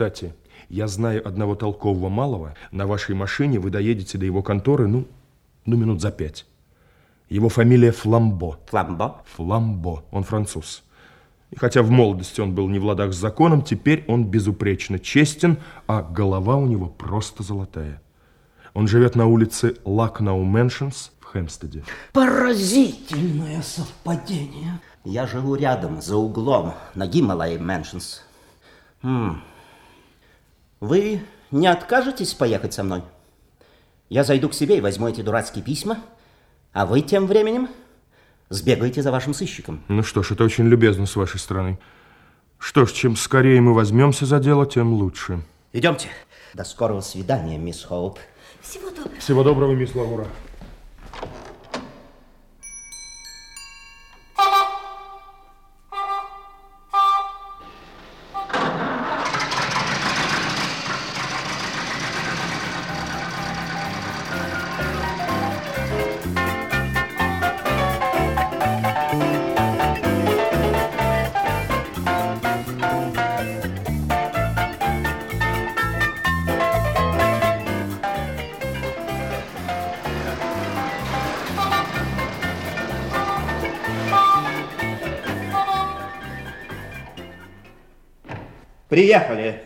Кстати, я знаю одного толкового малого. На вашей машине вы доедете до его конторы, ну, ну минут за пять. Его фамилия Фламбо. Фламбо? Фламбо. Он француз. И хотя в молодости он был не в ладах с законом, теперь он безупречно честен, а голова у него просто золотая. Он живет на улице Лакнау Мэншенс в Хэмстеде. Поразительное совпадение. Я живу рядом, за углом, на Гималай Мэншенс. Вы не откажетесь поехать со мной? Я зайду к себе и возьму эти дурацкие письма, а вы тем временем сбегайте за вашим сыщиком. Ну что ж, это очень любезно с вашей стороны. Что ж, чем скорее мы возьмемся за дело, тем лучше. Идемте. До скорого свидания, мисс Хоуп. Всего доброго. Всего доброго, мисс Лаура. Приехали.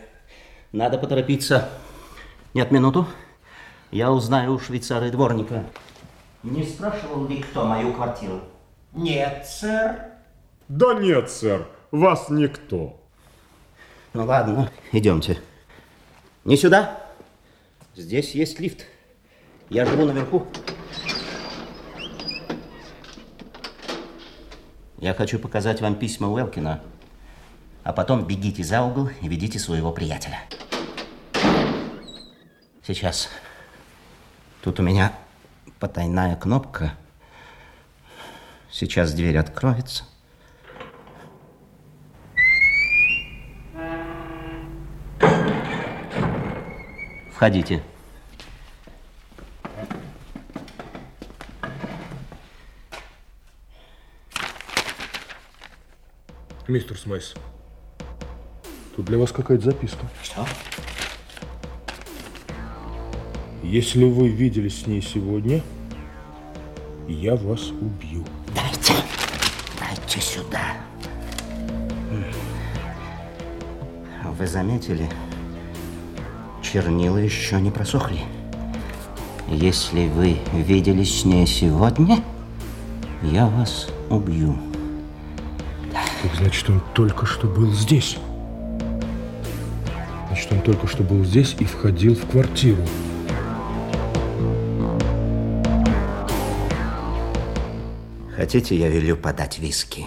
Надо поторопиться. Нет, минуту. Я узнаю у швейцара и дворника. Не спрашивал ли кто мою квартиру? Нет, сэр. Да нет, сэр, вас никто. Ну ладно, идемте. Не сюда. Здесь есть лифт. Я живу наверху. Я хочу показать вам письма Уэлкина. А потом бегите за угол и ведите своего приятеля. Сейчас. Тут у меня потайная кнопка. Сейчас дверь откроется. Входите. Мистер Смайс, тут для вас какая-то записка. Что? Если вы виделись с ней сегодня, я вас убью. Дайте. Дайте сюда. Вы заметили, чернила еще не просохли. Если вы виделись с ней сегодня, я вас убью. Так значит, он только что был здесь. Значит, он только что был здесь и входил в квартиру. Хотите, я велю подать виски?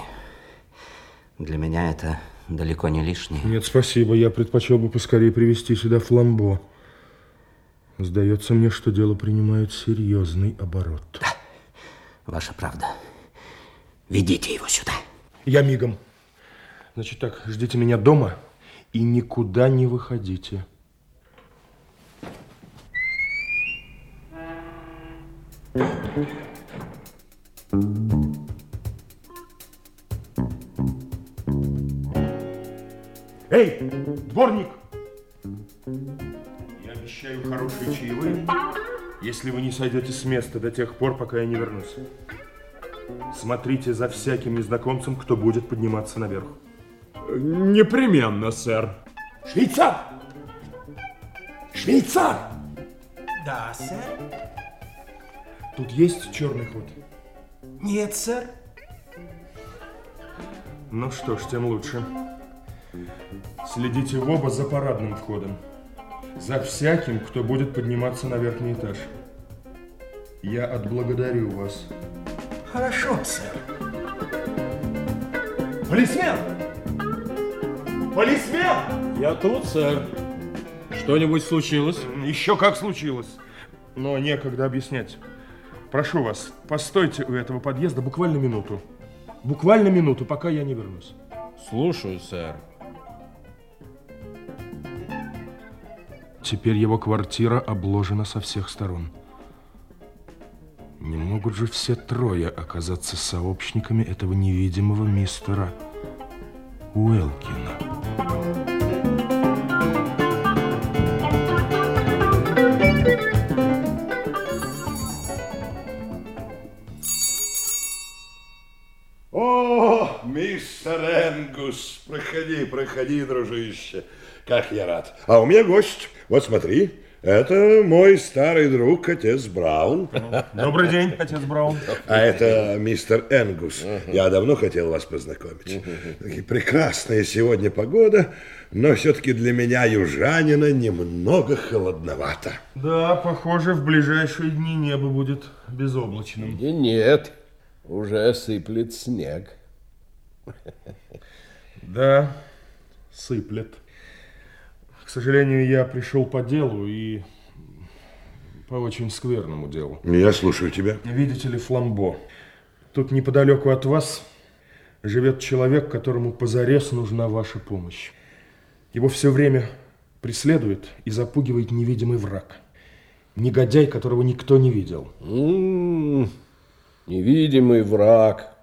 Для меня это далеко не лишнее. Нет, спасибо. Я предпочел бы поскорее привести сюда фламбо. Сдается мне, что дело принимает серьезный оборот. Да, ваша правда. Ведите его сюда. Я мигом. Значит так, ждите меня дома и никуда не выходите. Эй, дворник! Я обещаю хорошие чаевые, если вы не сойдете с места до тех пор, пока я не вернусь. Смотрите за всяким незнакомцем, кто будет подниматься наверх. Непременно, сэр. Швейцар! Швейцар! Да, сэр. Тут есть черный ход? Нет, сэр. Ну что ж, тем лучше. Следите в оба за парадным входом. За всяким, кто будет подниматься на верхний этаж. Я отблагодарю вас. Хорошо, сэр. Полисмен! Полисмен! Я тут, сэр. Что-нибудь случилось? Еще как случилось. Но некогда объяснять. Прошу вас, постойте у этого подъезда буквально минуту. Буквально минуту, пока я не вернусь. Слушаю, сэр. Теперь его квартира обложена со всех сторон. Не могут же все трое оказаться сообщниками этого невидимого мистера Уэлкина. О, мистер Энгус, проходи, проходи, дружище. Как я рад. А у меня гость. Вот смотри, это мой старый друг, отец Браун. Добрый день, отец Браун. А это мистер Энгус. Я давно хотел вас познакомить. Прекрасная сегодня погода, но все-таки для меня, южанина, немного холодновато. Да, похоже, в ближайшие дни небо будет безоблачным. И нет, уже сыплет снег. Да, сыплет. К сожалению, я пришел по делу и по очень скверному делу. Я слушаю тебя. Видите ли, Фламбо, тут неподалеку от вас живет человек, которому позарез нужна ваша помощь. Его все время преследует и запугивает невидимый враг. Негодяй, которого никто не видел. М-м, невидимый враг.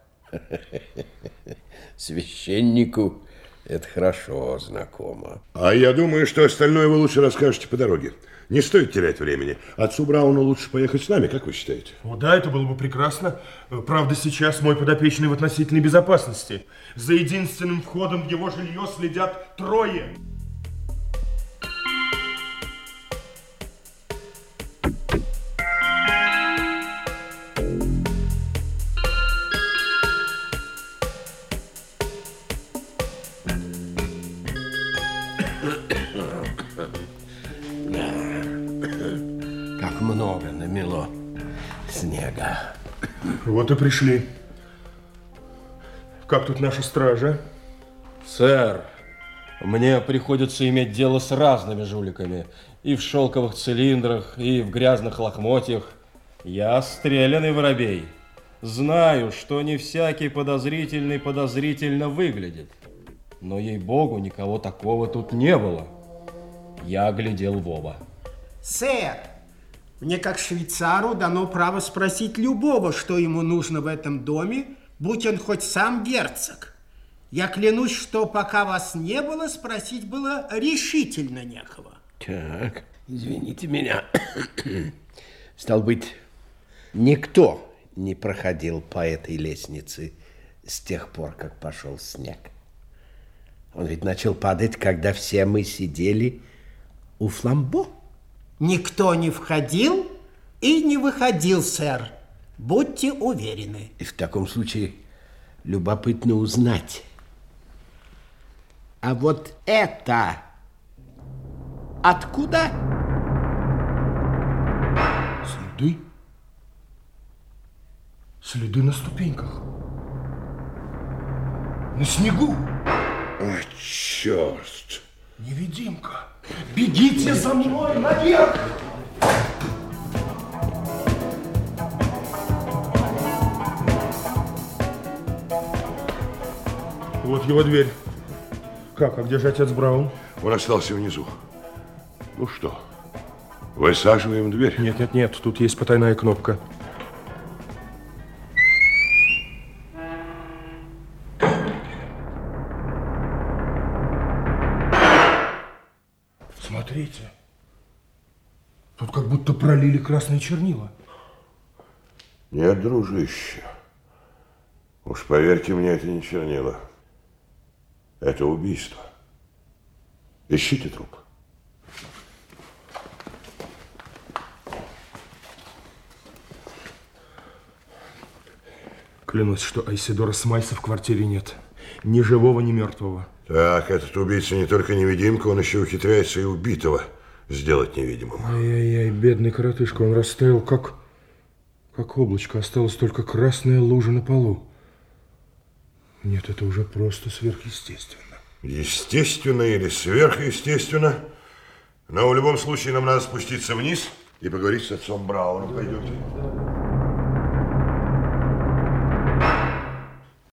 Священнику это хорошо знакомо. А я думаю, что остальное вы лучше расскажете по дороге. Не стоит терять времени. Отцу Брауну лучше поехать с нами, как вы считаете? О, да, это было бы прекрасно. Правда, сейчас мой подопечный в относительной безопасности. За единственным входом в его жилье следят трое. Как Вот и пришли. Как тут наша стража? Сэр, мне приходится иметь дело с разными жуликами. И в шелковых цилиндрах, и в грязных лохмотьях. Я стрелянный воробей. Знаю, что не всякий подозрительный подозрительно выглядит. Но, ей-богу, никого такого тут не было. Я глядел Вова. Сэр, мне как швейцару дано право спросить любого, что ему нужно в этом доме, будь он хоть сам герцог. Я клянусь, что пока вас не было, спросить было решительно некого. Так, извините меня. Стал быть, никто не проходил по этой лестнице с тех пор, как пошел снег. Он ведь начал падать, когда все мы сидели у фламбо. Никто не входил и не выходил, сэр. Будьте уверены. И в таком случае любопытно узнать. А вот это откуда? Следы? Следы на ступеньках. На снегу. О, черт! Невидимка. Бегите за мной наверх! Вот его дверь. Как, а где же отец Браун? Он остался внизу. Ну что, высаживаем дверь? Нет, нет, нет, тут есть потайная кнопка. Смотрите. Тут как будто пролили красные чернила. Нет, дружище. Уж поверьте мне, это не чернила. Это убийство. Ищите труп. Клянусь, что Айсидора Смайса в квартире нет. Ни живого, ни мертвого. Так, этот убийца не только невидимка, он еще ухитряется и убитого сделать невидимым. Ай-яй-яй, бедный коротышка, он растаял, как... Как облачко, осталась только красная лужа на полу. Нет, это уже просто сверхъестественно. Естественно или сверхъестественно. Но в любом случае нам надо спуститься вниз и поговорить с отцом Брауном. Пойдемте.